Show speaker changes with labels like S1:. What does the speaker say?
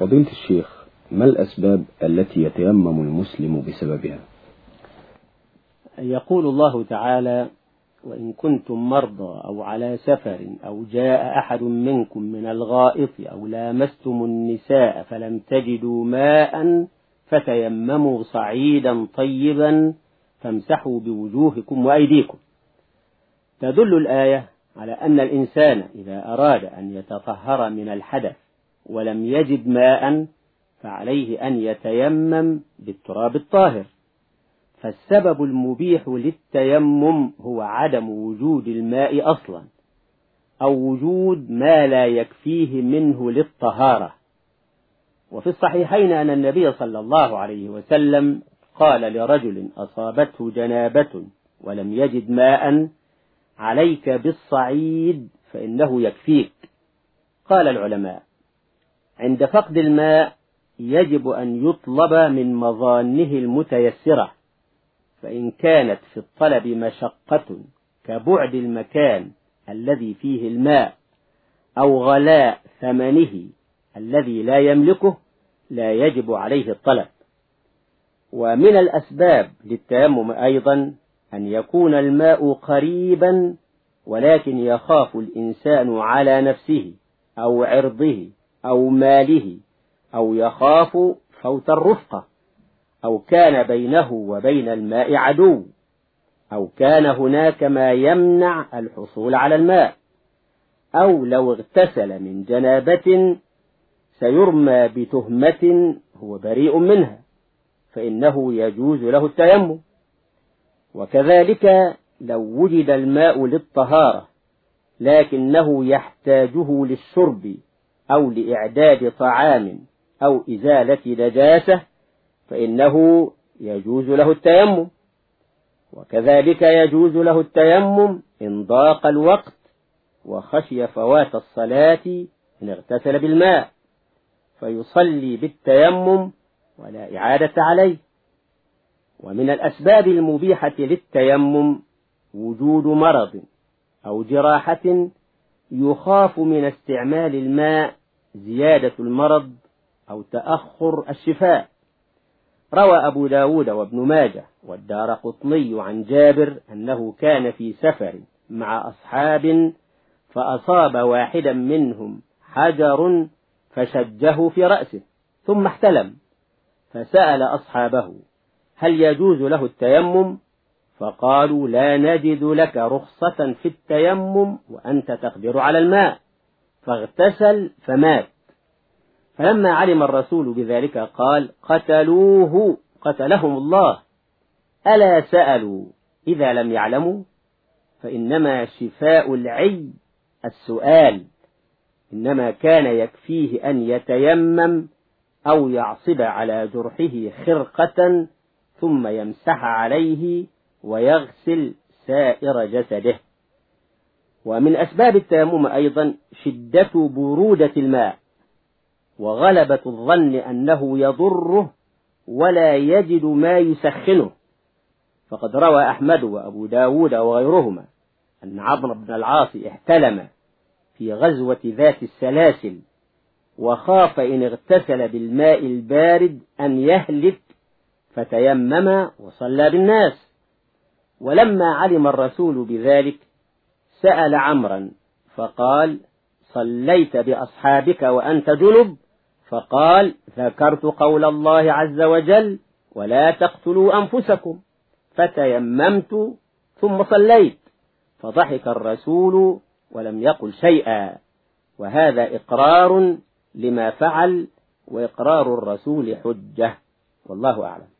S1: فضيلة الشيخ ما الأسباب التي يتيمم المسلم بسببها؟
S2: يقول الله تعالى وإن كنتم مرضى أو على سفر أو جاء أحد منكم من الغائط أو لامستم النساء فلم تجدوا ماء فتيمموا صعيدا طيبا فامسحوا بوجوهكم وأيديكم تدل الآية على أن الإنسان إذا أراد أن يتطهر من الحدث ولم يجد ماء فعليه أن يتيمم بالتراب الطاهر. فالسبب المبيح للتيمم هو عدم وجود الماء أصلا أو وجود ما لا يكفيه منه للطهارة. وفي الصحيحين أن النبي صلى الله عليه وسلم قال لرجل أصابته جنابة ولم يجد ماء عليك بالصعيد فإنه يكفيك. قال العلماء عند فقد الماء يجب أن يطلب من مظانه المتيسرة فإن كانت في الطلب مشقة كبعد المكان الذي فيه الماء أو غلاء ثمنه الذي لا يملكه لا يجب عليه الطلب. ومن الأسباب للتيمم أيضا أن يكون الماء قريبا ولكن يخاف الإنسان على نفسه أو عرضه. أو ماله أو يخاف فوت الرفقة أو كان بينه وبين الماء عدو أو كان هناك ما يمنع الحصول على الماء أو لو اغتسل من جنابة سيرمى بتهمة هو بريء منها فإنه يجوز له التيمم. وكذلك لو وجد الماء للطهارة لكنه يحتاجه للشرب أو لإعداد طعام أو إزالة نجاسة فإنه يجوز له التيمم. وكذلك يجوز له التيمم إن ضاق الوقت وخشي فوات الصلاة إن اغتسل بالماء فيصلي بالتيمم ولا إعادة عليه. ومن الأسباب المبيحة للتيمم وجود مرض أو جراحة يخاف من استعمال الماء زيادة المرض أو تأخر الشفاء. روى أبو داود وابن ماجه والدار قطني عن جابر أنه كان في سفر مع أصحاب فأصاب واحدا منهم حجر فشجه في رأسه ثم احتلم فسأل أصحابه هل يجوز له التيمم؟ فقالوا لا نجد لك رخصة في التيمم وأنت تقدر على الماء. فاغتسل فمات. فلما علم الرسول بذلك قال قتلوه قتلهم الله. ألا سألوا؟ إذا لم يعلموا؟ فإنما شفاء العي السؤال. إنما كان يكفيه أن يتيمم أو يعصب على جرحه خرقة ثم يمسح عليه ويغسل سائر جسده. ومن أسباب التيمم أيضا شدة برودة الماء وغلبة الظن أنه يضره ولا يجد ما يسخنه. فقد روى أحمد وأبو داود وغيرهما أن عمرو بن العاص احتلم في غزوة ذات السلاسل وخاف إن اغتسل بالماء البارد أن يهلك فتيمم وصلى بالناس. ولما علم الرسول بذلك سأل عمرا فقال صليت بأصحابك وأنت جنب؟ فقال ذكرت قول الله عز وجل ولا تقتلوا أنفسكم فتيممت ثم صليت. فضحك الرسول ولم يقل شيئا وهذا إقرار لما فعل وإقرار الرسول حجة والله أعلم.